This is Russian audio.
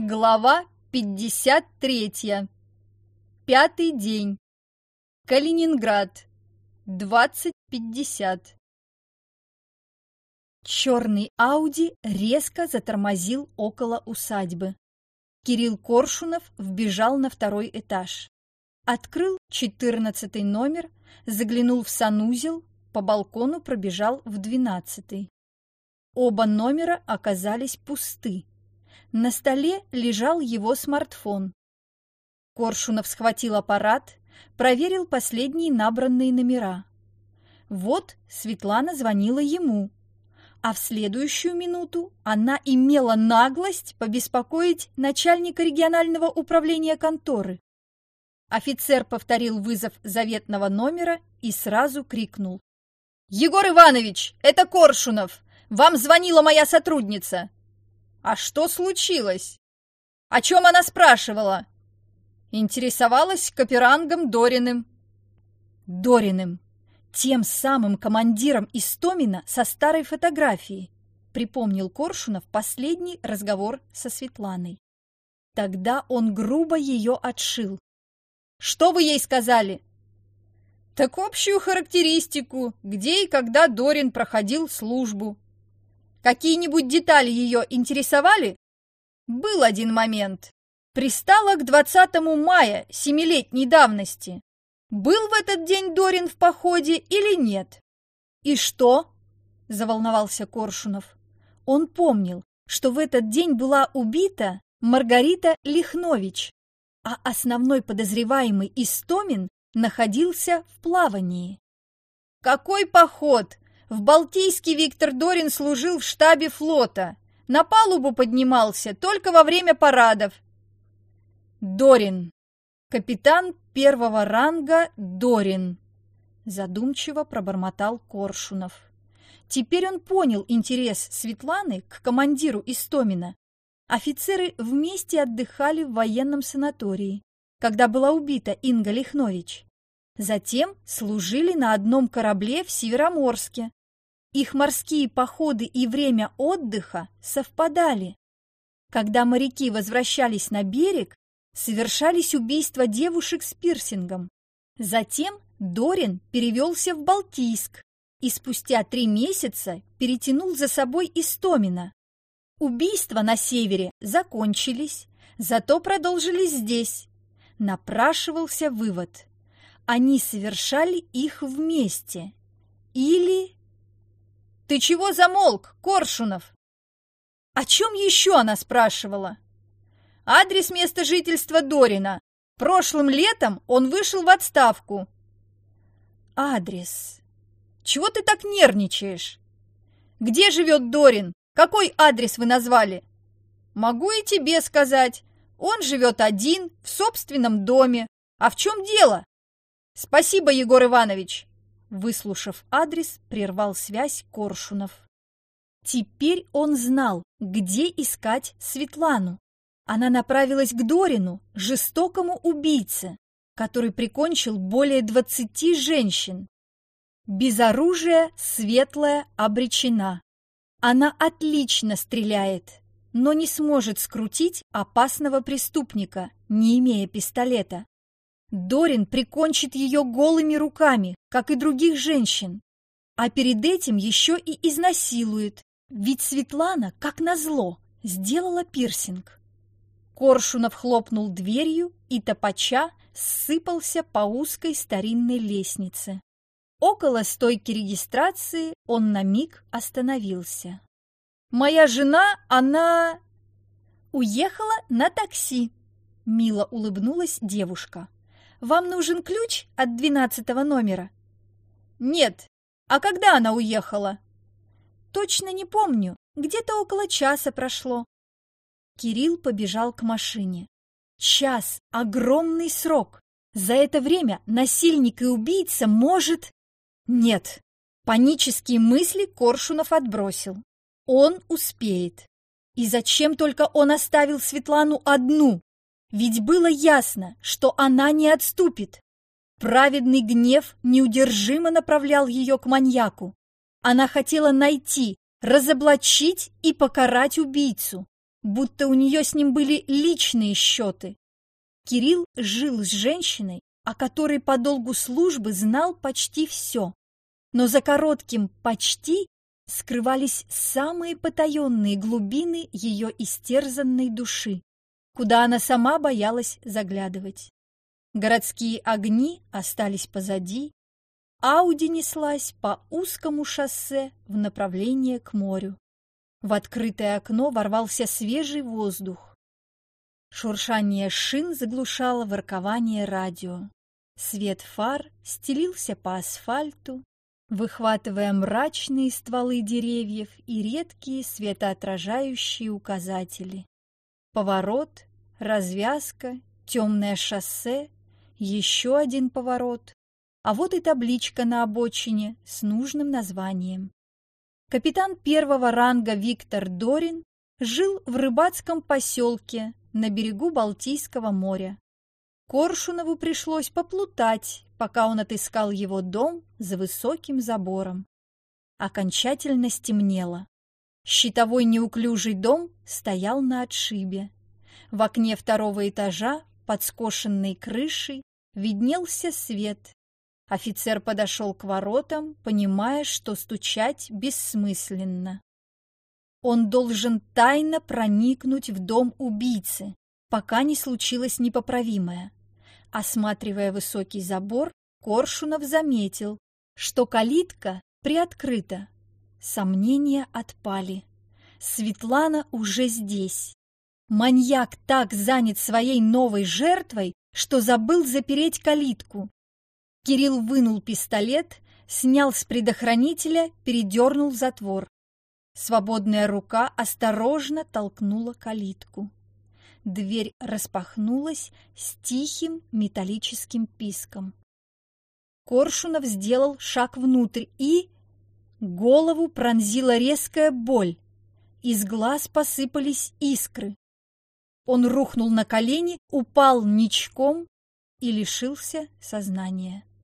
Глава 53. Пятый день. Калининград. 20.50. Черный Ауди резко затормозил около усадьбы. Кирилл Коршунов вбежал на второй этаж. Открыл четырнадцатый номер, заглянул в санузел, по балкону пробежал в двенадцатый. Оба номера оказались пусты. На столе лежал его смартфон. Коршунов схватил аппарат, проверил последние набранные номера. Вот Светлана звонила ему, а в следующую минуту она имела наглость побеспокоить начальника регионального управления конторы. Офицер повторил вызов заветного номера и сразу крикнул. «Егор Иванович, это Коршунов! Вам звонила моя сотрудница!» «А что случилось?» «О чем она спрашивала?» Интересовалась Каперангом Дориным. Дориным, тем самым командиром Истомина со старой фотографией, припомнил Коршунов последний разговор со Светланой. Тогда он грубо ее отшил. «Что вы ей сказали?» «Так общую характеристику, где и когда Дорин проходил службу», Какие-нибудь детали ее интересовали? Был один момент. Пристала к 20 мая семилетней давности. Был в этот день Дорин в походе или нет? И что? Заволновался Коршунов. Он помнил, что в этот день была убита Маргарита Лихнович, а основной подозреваемый Истомин находился в плавании. «Какой поход? В Балтийске Виктор Дорин служил в штабе флота. На палубу поднимался только во время парадов. Дорин. Капитан первого ранга Дорин. Задумчиво пробормотал Коршунов. Теперь он понял интерес Светланы к командиру Истомина. Офицеры вместе отдыхали в военном санатории, когда была убита Инга Лихнович. Затем служили на одном корабле в Североморске, их морские походы и время отдыха совпадали. Когда моряки возвращались на берег, совершались убийства девушек с пирсингом. Затем Дорин перевелся в Балтийск и спустя три месяца перетянул за собой Истомина. Убийства на севере закончились, зато продолжились здесь. Напрашивался вывод. Они совершали их вместе. Или «Ты чего замолк, Коршунов?» «О чем еще она спрашивала?» «Адрес места жительства Дорина. Прошлым летом он вышел в отставку». «Адрес. Чего ты так нервничаешь? Где живет Дорин? Какой адрес вы назвали?» «Могу и тебе сказать. Он живет один, в собственном доме. А в чем дело?» «Спасибо, Егор Иванович. Выслушав адрес, прервал связь Коршунов. Теперь он знал, где искать Светлану. Она направилась к Дорину, жестокому убийце, который прикончил более двадцати женщин. Без оружия Светлая обречена. Она отлично стреляет, но не сможет скрутить опасного преступника, не имея пистолета. Дорин прикончит ее голыми руками, как и других женщин. А перед этим еще и изнасилует, ведь Светлана, как назло, сделала пирсинг. Коршунов хлопнул дверью и топача сыпался по узкой старинной лестнице. Около стойки регистрации он на миг остановился. «Моя жена, она...» «Уехала на такси», — мило улыбнулась девушка. Вам нужен ключ от двенадцатого номера?» «Нет. А когда она уехала?» «Точно не помню. Где-то около часа прошло». Кирилл побежал к машине. Час — огромный срок. За это время насильник и убийца может... Нет, панические мысли Коршунов отбросил. Он успеет. И зачем только он оставил Светлану одну? Ведь было ясно, что она не отступит. Праведный гнев неудержимо направлял ее к маньяку. Она хотела найти, разоблачить и покарать убийцу. будто у нее с ним были личные счеты. Кирилл жил с женщиной, о которой по долгу службы знал почти все. Но за коротким «почти» скрывались самые потаенные глубины ее истерзанной души, куда она сама боялась заглядывать. Городские огни остались позади, Ауди неслась по узкому шоссе в направлении к морю. В открытое окно ворвался свежий воздух. Шуршание шин заглушало воркование радио. Свет фар стелился по асфальту, выхватывая мрачные стволы деревьев и редкие светоотражающие указатели. Поворот, развязка, темное шоссе, еще один поворот, а вот и табличка на обочине с нужным названием. Капитан первого ранга Виктор Дорин жил в рыбацком поселке на берегу Балтийского моря. Коршунову пришлось поплутать, пока он отыскал его дом за высоким забором. Окончательно стемнело. Щитовой неуклюжий дом стоял на отшибе. В окне второго этажа, под скошенной крышей, виднелся свет. Офицер подошел к воротам, понимая, что стучать бессмысленно. Он должен тайно проникнуть в дом убийцы, пока не случилось непоправимое. Осматривая высокий забор, Коршунов заметил, что калитка приоткрыта. Сомнения отпали. Светлана уже здесь. Маньяк так занят своей новой жертвой, что забыл запереть калитку. Кирилл вынул пистолет, снял с предохранителя, передернул затвор. Свободная рука осторожно толкнула калитку. Дверь распахнулась с тихим металлическим писком. Коршунов сделал шаг внутрь и... Голову пронзила резкая боль. Из глаз посыпались искры. Он рухнул на колени, упал ничком и лишился сознания.